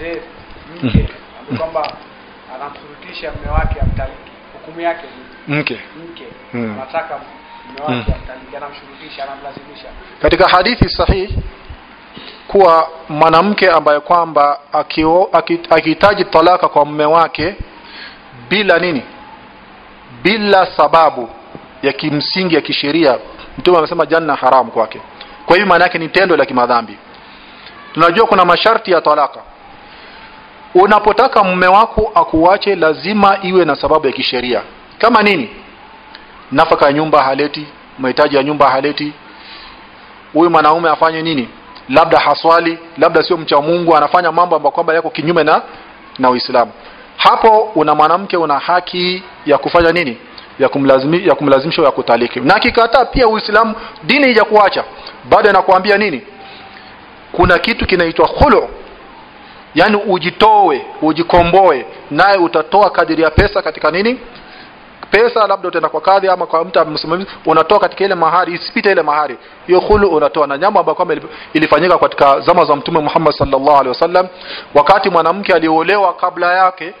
je mke ambaye kwamba anamshurutisha mume wake amtaliki. Hukumu yake ni mke. mke. Mm. anataka mume wake amtaliki anamshurutisha anamlazimisha. Katika hadithi sahihi kuwa mwanamke ambaye kwamba akihitaji talaka kwa mume wake bila nini? Bila sababu ya kimsingi ya kisheria mtume amesema janna haramu kwake. Kwa hiyo maana yake ni tendo la kimadhambi. Tunajua kuna masharti ya talaka unapotaka mume wako akuache lazima iwe na sababu ya kisheria. Kama nini? Nafaka ya nyumba haleti mahitaji ya nyumba haleti. Huyu mwanaume afanye nini? Labda haswali labda sio mcha mungu anafanya mambo ambayo kwamba yako kinyume na na uislamu. Hapo una mwanamke una haki ya kufanya nini? Ya kumlazimi, ya kumlazimisha ya kutaliki na akikataa pia uislamu dini ijakuacha bado anakuambia nini? Kuna kitu kinaitwa khulu yani ujitoe ujikomboe. Naye utatoa kadiri ya pesa katika nini? Pesa labda utaenda kwa kadhi ama kwa mtu msimamizi unatoa katika ile mahari isipite ile mahari. Hiyo khulu unatoa. Na nyama ambayo kama ilifanyika katika zama za mtume Muhammad sallallahu alaihi wasallam wakati mwanamke aliolewa kabla yake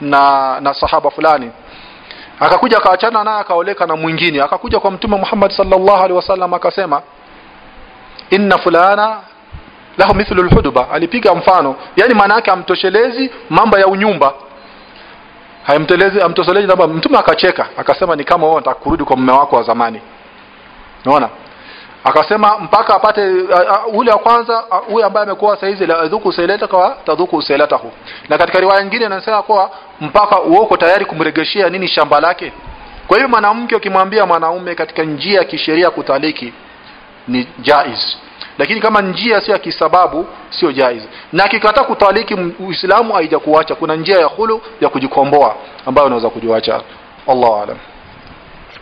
na na sahaba fulani akakuja akaachana naye akaoleka na mwingine. Akakuja kwa mtume Muhammad sallallahu alaihi wasallam akasema inna fulana lahu mithlu alhudba. Alipiga mfano. Yani maana yake amtoshelezi mambo ya unyumba. Haimtelezi amtoshelezi labda mtume akacheka. Akasema ni kama wewe unataka kwa mume wako wa zamani. Unaona? Akasema mpaka apate ule wa kwanza huyu ambaye amekuwa saizi la adhuku sailata kwa tadhuku sailatahu na katika riwaya nyingine anasema kwa mpaka uoko tayari kumregeshea nini shamba lake? Kwa hiyo mwanamke ukimwambia mwanaume katika njia ya kisheria kutaliki ni jaiz lakini kama njia sio ya kisababu sio jaiz. Na akikataa kutaliki uislamu haijakuacha. Kuna njia ya hulu ya kujikomboa ambayo unaweza kujiacha Allahu aalam